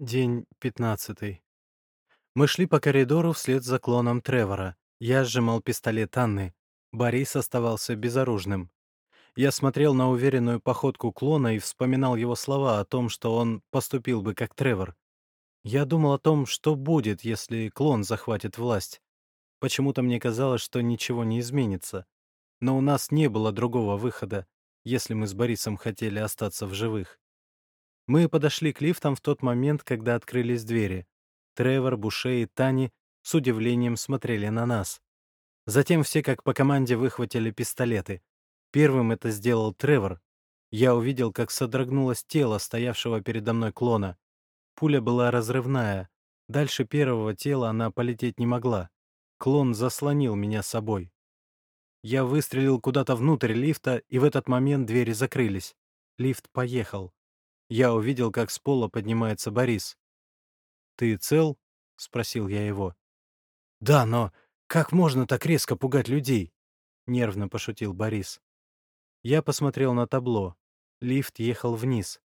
День пятнадцатый. Мы шли по коридору вслед за клоном Тревора. Я сжимал пистолет Анны. Борис оставался безоружным. Я смотрел на уверенную походку клона и вспоминал его слова о том, что он поступил бы как Тревор. Я думал о том, что будет, если клон захватит власть. Почему-то мне казалось, что ничего не изменится. Но у нас не было другого выхода, если мы с Борисом хотели остаться в живых. Мы подошли к лифтам в тот момент, когда открылись двери. Тревор, Буше и Тани с удивлением смотрели на нас. Затем все как по команде выхватили пистолеты. Первым это сделал Тревор. Я увидел, как содрогнулось тело стоявшего передо мной клона. Пуля была разрывная. Дальше первого тела она полететь не могла. Клон заслонил меня собой. Я выстрелил куда-то внутрь лифта, и в этот момент двери закрылись. Лифт поехал. Я увидел, как с пола поднимается Борис. «Ты цел?» — спросил я его. «Да, но как можно так резко пугать людей?» — нервно пошутил Борис. Я посмотрел на табло. Лифт ехал вниз.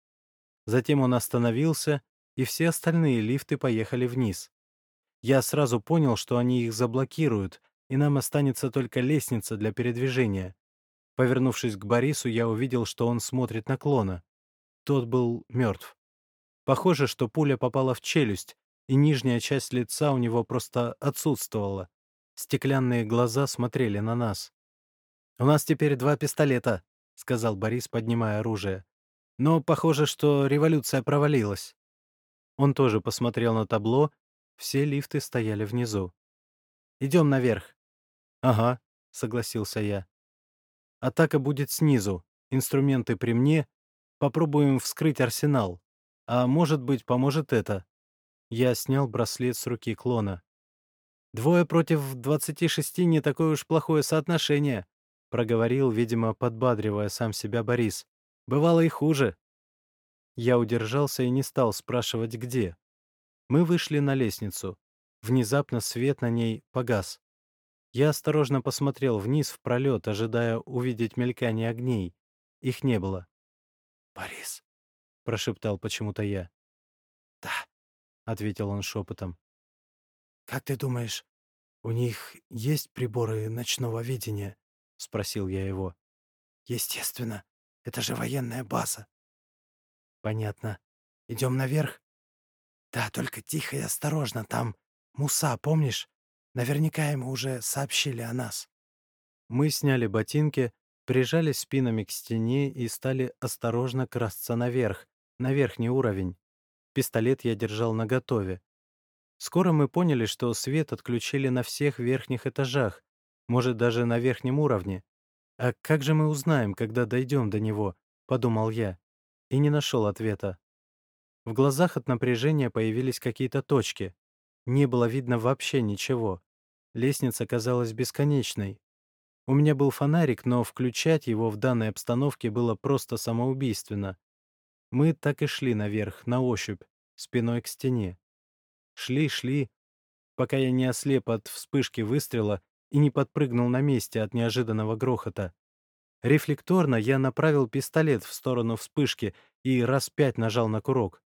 Затем он остановился, и все остальные лифты поехали вниз. Я сразу понял, что они их заблокируют, и нам останется только лестница для передвижения. Повернувшись к Борису, я увидел, что он смотрит на клона. Тот был мертв. Похоже, что пуля попала в челюсть, и нижняя часть лица у него просто отсутствовала. Стеклянные глаза смотрели на нас. «У нас теперь два пистолета», — сказал Борис, поднимая оружие. «Но похоже, что революция провалилась». Он тоже посмотрел на табло. Все лифты стояли внизу. «Идем наверх». «Ага», — согласился я. «Атака будет снизу. Инструменты при мне, Попробуем вскрыть арсенал. А может быть, поможет это. Я снял браслет с руки клона. «Двое против двадцати шести не такое уж плохое соотношение», — проговорил, видимо, подбадривая сам себя Борис. «Бывало и хуже». Я удержался и не стал спрашивать, где. Мы вышли на лестницу. Внезапно свет на ней погас. Я осторожно посмотрел вниз в пролет, ожидая увидеть мелькание огней. Их не было. «Борис», — прошептал почему-то я. «Да», — ответил он шепотом. «Как ты думаешь, у них есть приборы ночного видения?» — спросил я его. «Естественно, это же военная база». «Понятно. Идем наверх?» «Да, только тихо и осторожно, там Муса, помнишь? Наверняка ему уже сообщили о нас». Мы сняли ботинки, прижались спинами к стене и стали осторожно красться наверх, на верхний уровень. Пистолет я держал наготове. Скоро мы поняли, что свет отключили на всех верхних этажах, может, даже на верхнем уровне. «А как же мы узнаем, когда дойдем до него?» — подумал я. И не нашел ответа. В глазах от напряжения появились какие-то точки. Не было видно вообще ничего. Лестница казалась бесконечной, у меня был фонарик, но включать его в данной обстановке было просто самоубийственно. Мы так и шли наверх, на ощупь, спиной к стене. Шли, шли, пока я не ослеп от вспышки выстрела и не подпрыгнул на месте от неожиданного грохота. Рефлекторно я направил пистолет в сторону вспышки и раз пять нажал на курок.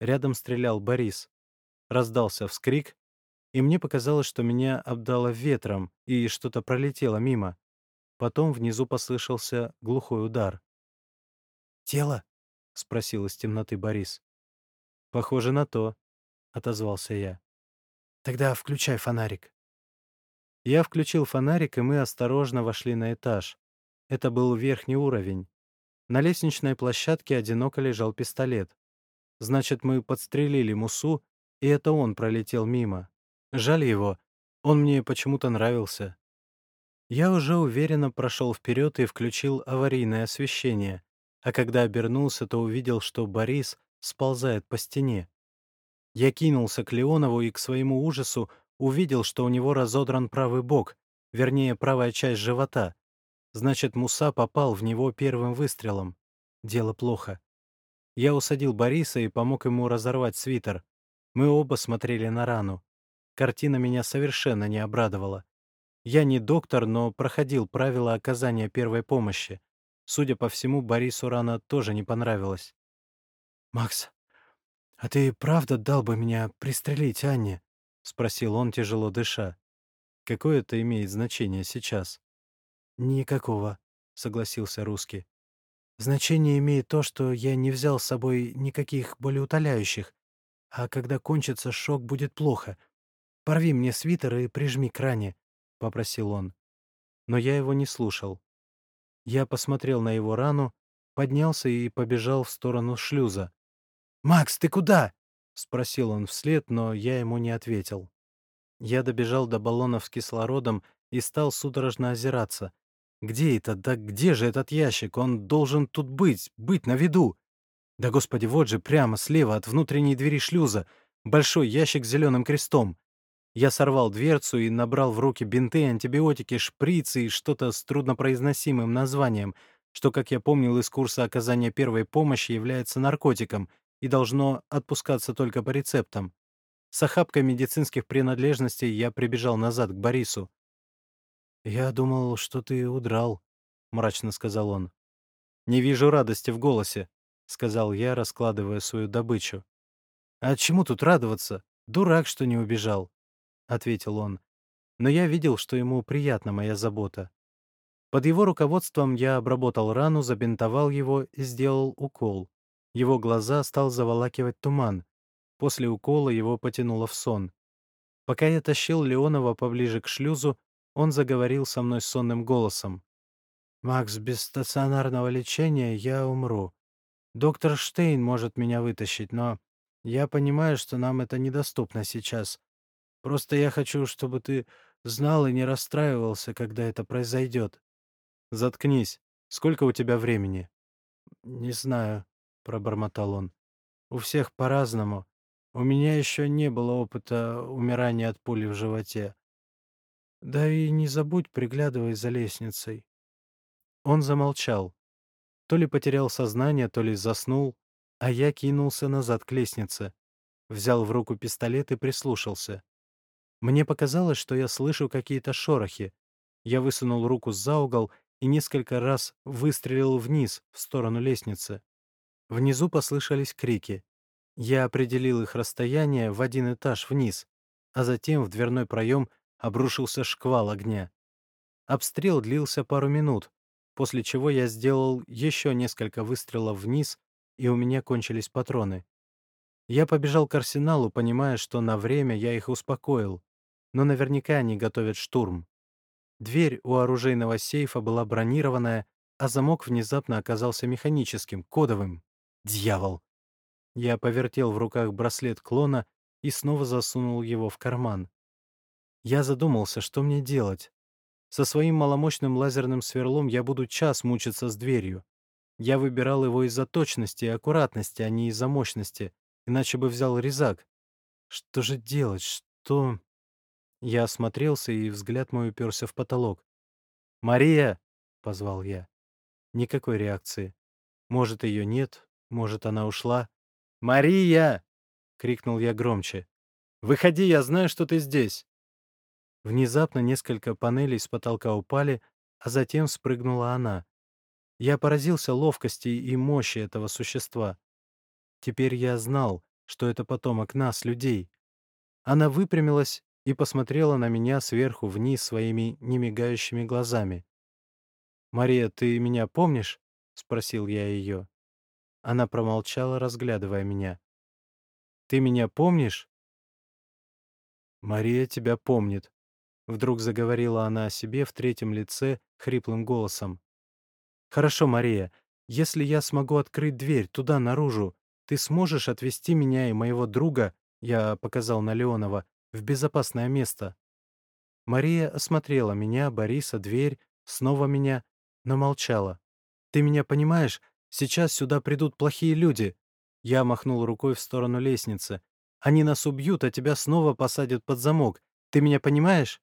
Рядом стрелял Борис. Раздался вскрик, и мне показалось, что меня обдало ветром, и что-то пролетело мимо. Потом внизу послышался глухой удар. «Тело?» — спросил из темноты Борис. «Похоже на то», — отозвался я. «Тогда включай фонарик». Я включил фонарик, и мы осторожно вошли на этаж. Это был верхний уровень. На лестничной площадке одиноко лежал пистолет. Значит, мы подстрелили Мусу, и это он пролетел мимо. Жаль его. Он мне почему-то нравился. Я уже уверенно прошел вперед и включил аварийное освещение, а когда обернулся, то увидел, что Борис сползает по стене. Я кинулся к Леонову и к своему ужасу увидел, что у него разодран правый бок, вернее, правая часть живота. Значит, Муса попал в него первым выстрелом. Дело плохо. Я усадил Бориса и помог ему разорвать свитер. Мы оба смотрели на рану. Картина меня совершенно не обрадовала. Я не доктор, но проходил правила оказания первой помощи. Судя по всему, Борису рана тоже не понравилась. «Макс, «А ты правда дал бы меня пристрелить, Анне?» — спросил он, тяжело дыша. «Какое это имеет значение сейчас?» «Никакого», — согласился русский. «Значение имеет то, что я не взял с собой никаких болеутоляющих, а когда кончится шок, будет плохо. Порви мне свитер и прижми к ране», — попросил он. Но я его не слушал. Я посмотрел на его рану, поднялся и побежал в сторону шлюза. «Макс, ты куда?» — спросил он вслед, но я ему не ответил. Я добежал до баллонов с кислородом и стал судорожно озираться. Где это? Да где же этот ящик? Он должен тут быть, быть на виду. Да, господи, вот же, прямо слева от внутренней двери шлюза. Большой ящик с зеленым крестом. Я сорвал дверцу и набрал в руки бинты, антибиотики, шприцы и что-то с труднопроизносимым названием, что, как я помнил из курса оказания первой помощи, является наркотиком и должно отпускаться только по рецептам. С охапкой медицинских принадлежностей я прибежал назад к Борису. «Я думал, что ты удрал», — мрачно сказал он. «Не вижу радости в голосе», — сказал я, раскладывая свою добычу. «А чему тут радоваться? Дурак, что не убежал», — ответил он. Но я видел, что ему приятна моя забота. Под его руководством я обработал рану, забинтовал его и сделал укол. Его глаза стал заволакивать туман. После укола его потянуло в сон. Пока я тащил Леонова поближе к шлюзу, он заговорил со мной сонным голосом. «Макс, без стационарного лечения я умру. Доктор Штейн может меня вытащить, но я понимаю, что нам это недоступно сейчас. Просто я хочу, чтобы ты знал и не расстраивался, когда это произойдет». «Заткнись. Сколько у тебя времени?» «Не знаю», — пробормотал он. «У всех по-разному. У меня еще не было опыта умирания от пули в животе. Да и не забудь, приглядывай за лестницей». Он замолчал. То ли потерял сознание, то ли заснул, а я кинулся назад к лестнице. Взял в руку пистолет и прислушался. Мне показалось, что я слышу какие-то шорохи. Я высунул руку за угол и несколько раз выстрелил вниз, в сторону лестницы. Внизу послышались крики. Я определил их расстояние в один этаж вниз, а затем в дверной проем обрушился шквал огня. Обстрел длился пару минут, после чего я сделал еще несколько выстрелов вниз, и у меня кончились патроны. Я побежал к арсеналу, понимая, что на время я их успокоил, но наверняка они готовят штурм. Дверь у оружейного сейфа была бронированная, а замок внезапно оказался механическим, кодовым. Дьявол! Я повертел в руках браслет клона и снова засунул его в карман. Я задумался, что мне делать. Со своим маломощным лазерным сверлом я буду час мучиться с дверью. Я выбирал его из-за точности и аккуратности, а не из-за мощности, иначе бы взял резак. Что же делать? Что... Я осмотрелся, и взгляд мой уперся в потолок. «Мария!» — позвал я. Никакой реакции. Может, ее нет, может, она ушла. «Мария!» — крикнул я громче. «Выходи, я знаю, что ты здесь!» Внезапно несколько панелей с потолка упали, а затем спрыгнула она. Я поразился ловкости и мощи этого существа. Теперь я знал, что это потомок нас, людей. Она выпрямилась и посмотрела на меня сверху вниз своими немигающими глазами. «Мария, ты меня помнишь?» — спросил я ее. Она промолчала, разглядывая меня. «Ты меня помнишь?» «Мария тебя помнит», Вдруг заговорила она о себе в третьем лице хриплым голосом. «Хорошо, Мария, если я смогу открыть дверь туда, наружу, ты сможешь отвезти меня и моего друга, я показал на Леонова, в безопасное место?» Мария осмотрела меня, Бориса, дверь, снова меня, но молчала. «Ты меня понимаешь? Сейчас сюда придут плохие люди». Я махнул рукой в сторону лестницы. «Они нас убьют, а тебя снова посадят под замок. Ты меня понимаешь?»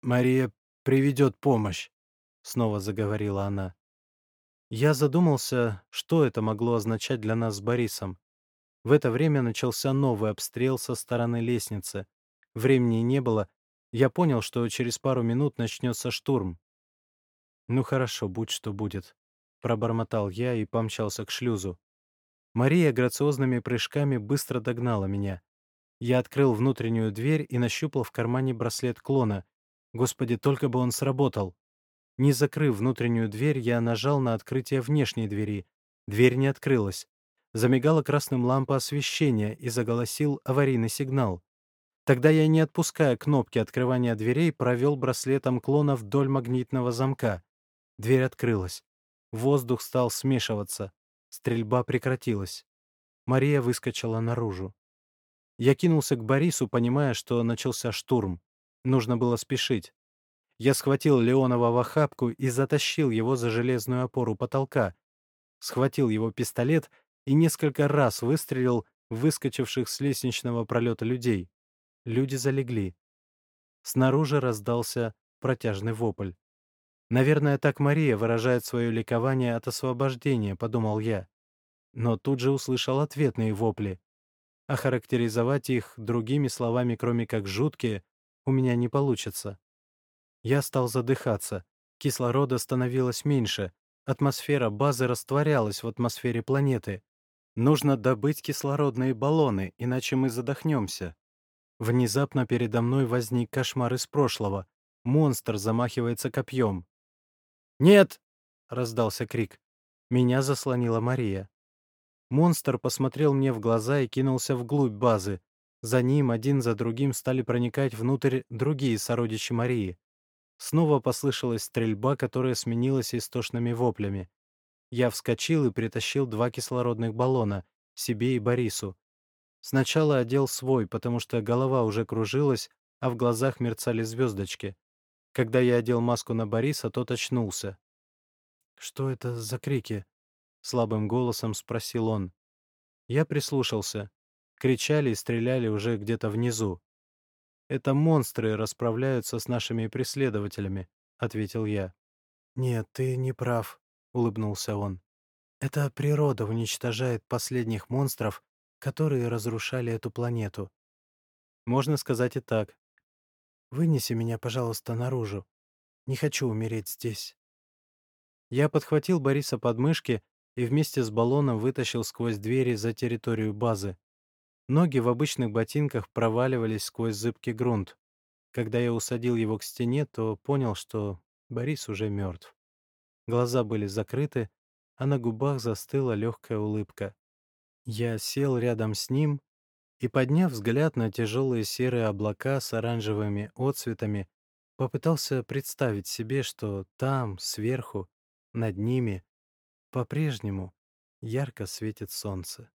«Мария приведет помощь», — снова заговорила она. Я задумался, что это могло означать для нас с Борисом. В это время начался новый обстрел со стороны лестницы. Времени не было. Я понял, что через пару минут начнется штурм. «Ну хорошо, будь что будет», — пробормотал я и помчался к шлюзу. Мария грациозными прыжками быстро догнала меня. Я открыл внутреннюю дверь и нащупал в кармане браслет клона. Господи, только бы он сработал. Не закрыв внутреннюю дверь, я нажал на открытие внешней двери. Дверь не открылась. Замигала красным лампа освещения и заголосил аварийный сигнал. Тогда я, не отпуская кнопки открывания дверей, провел браслетом клона вдоль магнитного замка. Дверь открылась. Воздух стал смешиваться. Стрельба прекратилась. Мария выскочила наружу. Я кинулся к Борису, понимая, что начался штурм. Нужно было спешить. Я схватил Леонова в охапку и затащил его за железную опору потолка. Схватил его пистолет и несколько раз выстрелил выскочивших с лестничного пролета людей. Люди залегли. Снаружи раздался протяжный вопль. «Наверное, так Мария выражает свое ликование от освобождения», — подумал я. Но тут же услышал ответные вопли. Охарактеризовать их другими словами, кроме как «жуткие», у меня не получится. Я стал задыхаться. Кислорода становилось меньше. Атмосфера базы растворялась в атмосфере планеты. Нужно добыть кислородные баллоны, иначе мы задохнемся. Внезапно передо мной возник кошмар из прошлого. Монстр замахивается копьем. «Нет!» — раздался крик. Меня заслонила Мария. Монстр посмотрел мне в глаза и кинулся вглубь базы. За ним один за другим стали проникать внутрь другие сородичи Марии. Снова послышалась стрельба, которая сменилась истошными воплями. Я вскочил и притащил два кислородных баллона, себе и Борису. Сначала одел свой, потому что голова уже кружилась, а в глазах мерцали звездочки. Когда я одел маску на Бориса, тот очнулся. «Что это за крики?» — слабым голосом спросил он. Я прислушался. Кричали и стреляли уже где-то внизу. «Это монстры расправляются с нашими преследователями», — ответил я. «Нет, ты не прав», — улыбнулся он. «Это природа уничтожает последних монстров, которые разрушали эту планету». «Можно сказать и так», Вынеси меня, пожалуйста, наружу. Не хочу умереть здесь. Я подхватил Бориса под мышки и вместе с баллоном вытащил сквозь двери за территорию базы. Ноги в обычных ботинках проваливались сквозь зыбкий грунт. Когда я усадил его к стене, то понял, что Борис уже мертв. Глаза были закрыты, а на губах застыла легкая улыбка. Я сел рядом с ним и, подняв взгляд на тяжелые серые облака с оранжевыми отцветами, попытался представить себе, что там, сверху, над ними, по-прежнему ярко светит солнце.